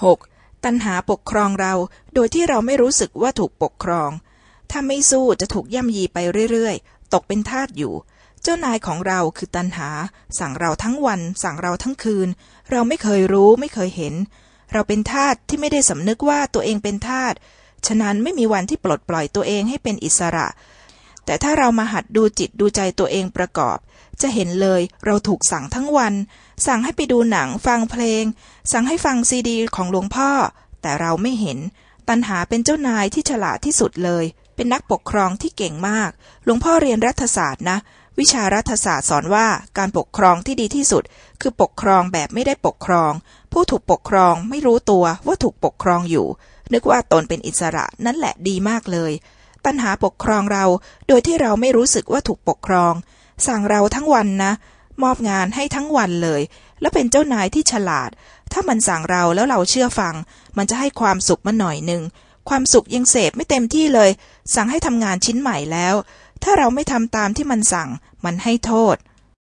6. ตัณหาปกครองเราโดยที่เราไม่รู้สึกว่าถูกปกครอง ถ้าไม่สู้จะถูกย่ำยีไปเรื่อยๆ ตกเป็นทาสอยู่ เจ้านายของเราคือตัณหา สั่งเราทั้งวัน สั่งเราทั้งคืน เราไม่เคยรู้ไม่เคยเห็น เราเป็นทาสที่ไม่ได้สำนึกว่าตัวเองเป็นทาสฉะนั้นไม่มีวันที่ปลดปล่อยตัวเองให้เป็นอิสระ แต่ถ้าเรามาหัดดูจิตดูใจตัวเองประกอบ จะเห็นเลยเราถูกสั่งทั้งวัน สั่งให้ไปดูหนังฟังเพลง สั่งให้ฟังซีดีของหลวงพ่อ แต่เราไม่เห็น ตัณหาเป็นเจ้านายที่ฉลาดที่สุดเลย เป็นนักปกครองที่เก่งมาก หลวงพ่อเรียนรัฐศาสตร์นะ วิชารัฐศาสตร์สอนว่าการปกครองที่ดีที่สุด คือปกครองแบบไม่ได้ปกครอง ผู้ถูกปกครองไม่รู้ตัวว่าถูกปกครองอยู่ นึกว่าตนเป็นอิสระนั่นแหละดีมากเลย ตัณหาปกครองเรา โดยที่เราไม่รู้สึกว่าถูกปกครอง สั่งเราทั้งวันนะ มอบงานให้ทั้งวันเลย แล้วเป็นเจ้านายที่ฉลาด ถ้ามันสั่งเราแล้วเราเชื่อฟัง มันจะให้ความสุขมาหน่อยหนึ่ง ความสุขยังเสพไม่เต็มที่เลย สั่งให้ทำงานชิ้นใหม่แล้ว ถ้าเราไม่ทำตามที่มันสั่ง มันให้โทษ